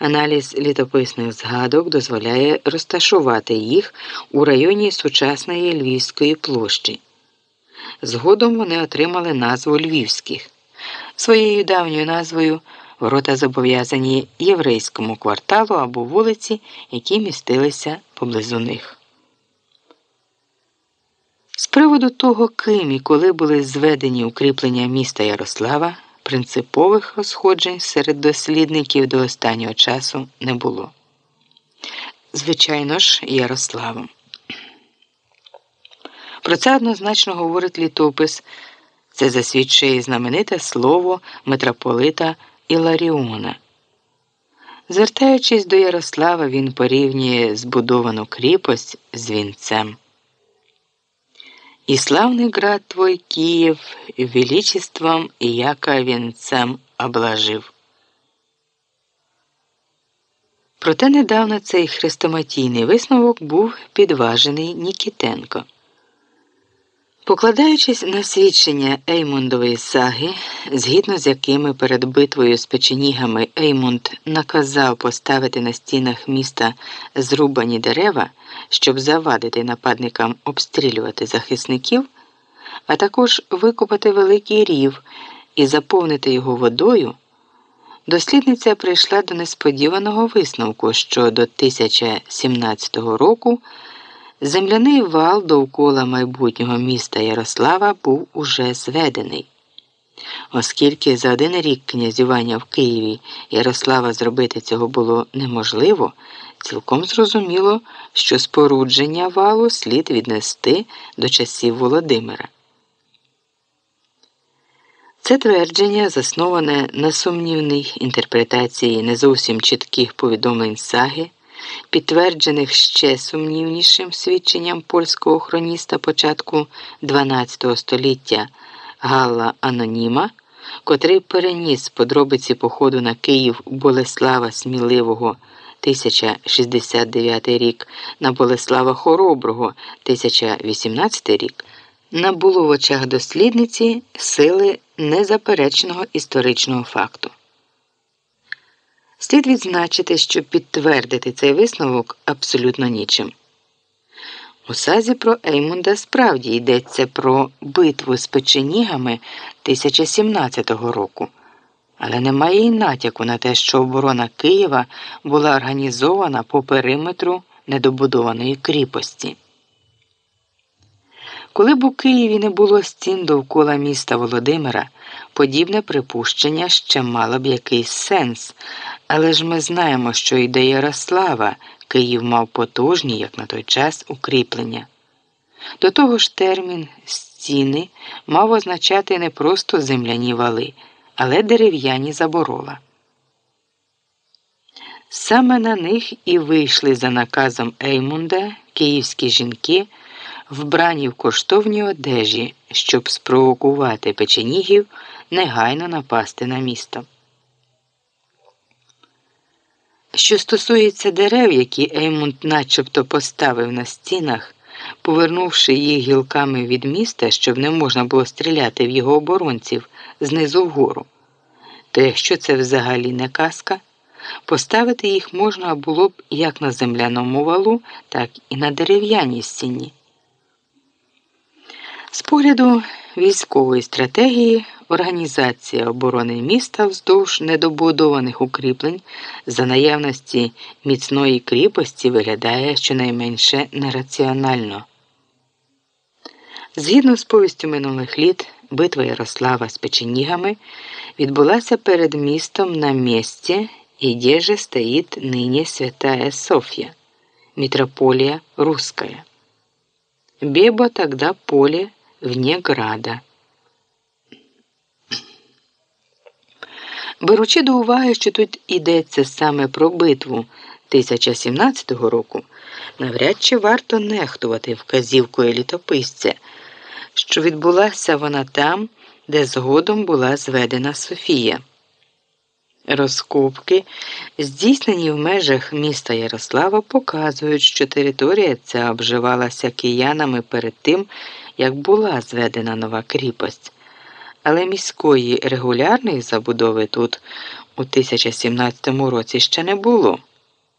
Аналіз літописних згадок дозволяє розташувати їх у районі сучасної Львівської площі. Згодом вони отримали назву Львівських. Своєю давньою назвою ворота зобов'язані єврейському кварталу або вулиці, які містилися поблизу них. З приводу того, ким і коли були зведені укріплення міста Ярослава, принципових розходжень серед дослідників до останнього часу не було. Звичайно ж, Ярославом. Про це однозначно говорить літопис. Це засвідчує знамените слово митрополита Іларіона. Звертаючись до Ярослава, він порівнює збудовану кріпость з вінцем. И славный град твой Киев величеством и яко венцем облажив. Проте недавно цей хрестоматійний висновок був підважений Нікітенко. Покладаючись на свідчення Еймундової саги, згідно з якими перед битвою з печенігами Еймунд наказав поставити на стінах міста зрубані дерева, щоб завадити нападникам обстрілювати захисників, а також викопати великий рів і заповнити його водою, дослідниця прийшла до несподіваного висновку, що до 1017 року. Земляний вал довкола майбутнього міста Ярослава був уже зведений. Оскільки за один рік князювання в Києві Ярослава зробити цього було неможливо, цілком зрозуміло, що спорудження валу слід віднести до часів Володимира. Це твердження засноване на сумнівній інтерпретації не зовсім чітких повідомлень саги підтверджених ще сумнівнішим свідченням польського хроніста початку XII століття Галла Аноніма, котрий переніс подробиці походу на Київ Болеслава Сміливого 1069 рік на Болеслава Хороброго 1018 рік, набуло в очах дослідниці сили незаперечного історичного факту. Слід відзначити, що підтвердити цей висновок абсолютно нічим. У сазі про Еймунда справді йдеться про битву з печенігами 1017 року, але немає і натяку на те, що оборона Києва була організована по периметру недобудованої кріпості. Коли б у Києві не було стін довкола міста Володимира, подібне припущення ще мало б якийсь сенс, але ж ми знаємо, що йде Ярослава Київ мав потужні, як на той час, укріплення. До того ж термін стіни мав означати не просто земляні вали, але дерев'яні заборола. Саме на них і вийшли за наказом Еймунда київські жінки вбрані в коштовній одежі, щоб спровокувати печенігів негайно напасти на місто. Що стосується дерев, які Еймунд начебто поставив на стінах, повернувши їх гілками від міста, щоб не можна було стріляти в його оборонців знизу вгору, то якщо це взагалі не казка, поставити їх можна було б як на земляному валу, так і на дерев'яній стіні. З погляду військової стратегії організація оборони міста вздовж недобудованих укріплень за наявності міцної кріпості виглядає щонайменше нераціонально. Згідно з повістю минулих літ, битва Ярослава з печенігами відбулася перед містом на місці, де же стоїть нині Святая Софія, митрополія Русская. Бебо тогда поле вне града. Беручи до уваги, що тут йдеться саме про битву 1017 року, навряд чи варто нехтувати вказівкою літописця, що відбулася вона там, де згодом була зведена Софія. Розкопки, здійснені в межах міста Ярослава, показують, що територія ця обживалася киянами перед тим, як була зведена нова кріпость але міської регулярної забудови тут у 1017 році ще не було.